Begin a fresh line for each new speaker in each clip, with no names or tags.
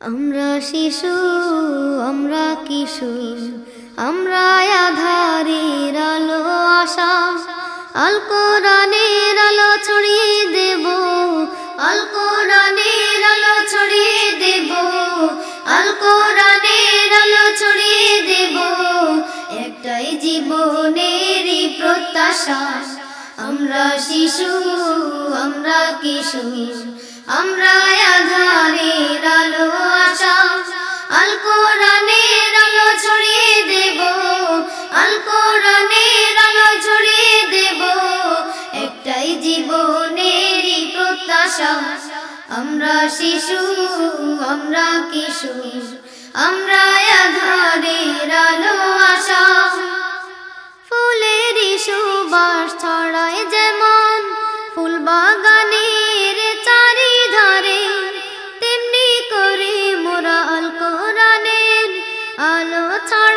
আমরা শিশু, আমরা কিশোর, আমরা আধারের আলো আশা। আল কোরআনের আলো ছড়িয়ে দেব, আল কোরআনের আলো ছড়িয়ে দেব, আল কোরআনের আলো ছড়িয়ে দেব। একটাই জীবনেরই প্রত্যাশা, আমরা শিশু, আমরা কিশোর, আমরা আধারের আলো কোরআনের আলো ছড়িয়ে দেব। একটাই জীবনেরই প্রত্যাশা। আমরা শিশু, আমরা কিশোর, আমরা আধারের আলো আশা। ফুলেরই সুবাস ছড়ায় যেমন, ফুল বাগানের চারিধারে, তেমনি করে মোরা আল কোরআনের আলো ছড়াবো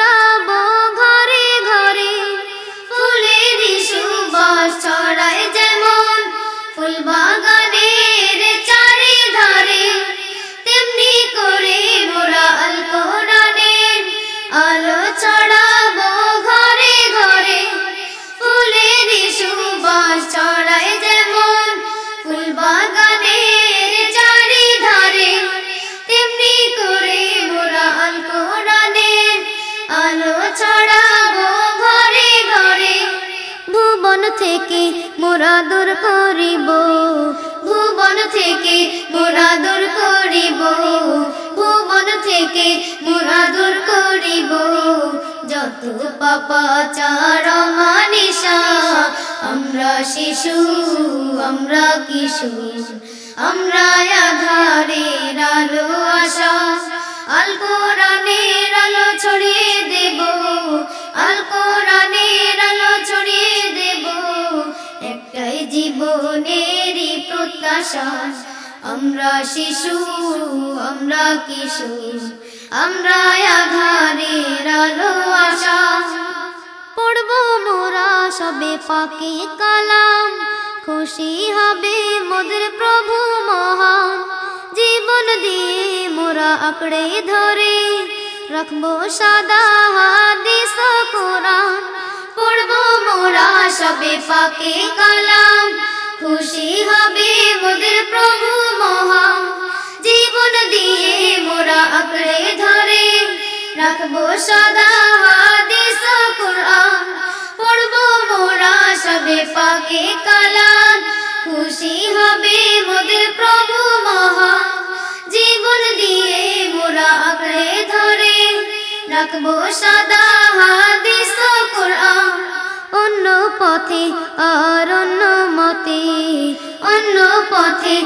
থেকে মোরা দূর করিব, ভুবন থেকে মোরা দূর করিব, ভুবন থেকে মোরা দূর করিব। যত পাপাচার মানিসা, আমরা শিশু, আমরা কিশোর, আমরা আধারের আলো আশা আল আমরা শিশু, আমরা কিশোর, আমরা আধারের আলো আশা। পড়ব মোরা সবে পাকে কালাম, খুশি হবে মোদের প্রভু মহান। জীবন দিয়ে মোরা আঁকড়ে ধরে, রাখব সাদা হাদিস কোরআন। পড়ব মোরা সবে পাকে কালাম খুশি হবে মোদের প্রভু মহান জীবন দিয়ে মোরা আঁকড়ে ধরে। রাখব সদা হাদিস কোরআন। পড়ব মোরা সবে পাকে কালাম খুশি হবে মোদের প্রভু মহান জীবন দিয়ে মোরা আঁকড়ে ধরে। রাখব সদা হাদিস কোরআন। অন্য পথে আর অন্য মতে অন্য পথে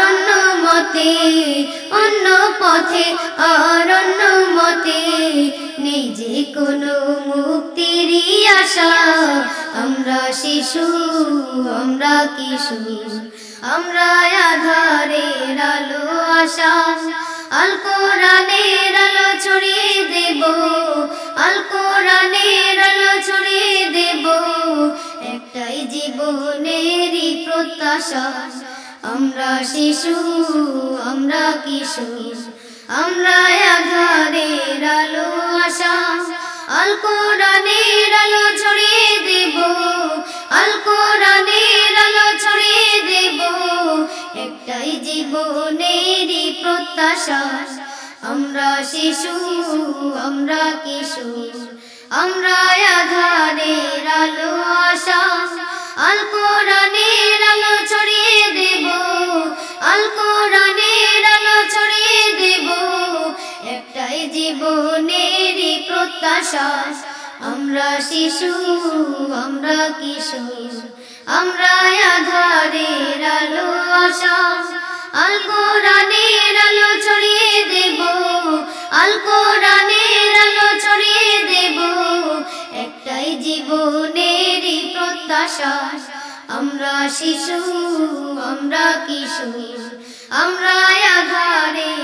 অন্য মতে। অন্য পথে অন্য মতে। নেই যে কোনো মুক্তিরই আশা। আমরা শিশু, আমরা কিশোর। আমরা আধারের আলো আশা। আল কোরআনের আলো ছড়িয়ে দেব। আল কোরআনের আলো ছড়িয়ে প্রত্যাশা আমরা শিশু, আমরা কিশোর। আমরা আধারের আলো আশা। আল কোরআনের আলো ছড়িয়ে দেব। আল কোরআনের আলো ছড়িয়ে দেব। একটাই জীবনেরই প্রত্যাশা। আমরা শিশু, আমরা কিশোর। আমরা আধারের আলো আশা। ছড়িয়ে ছড়িয়ে একটাই আমরা শিশু, আমরা কিশোর, আমরা আধারের আলো আশা। আল কোরআনের আলো ছড়িয়ে আমরা শিশু আমরা কিশোর আমরা আশা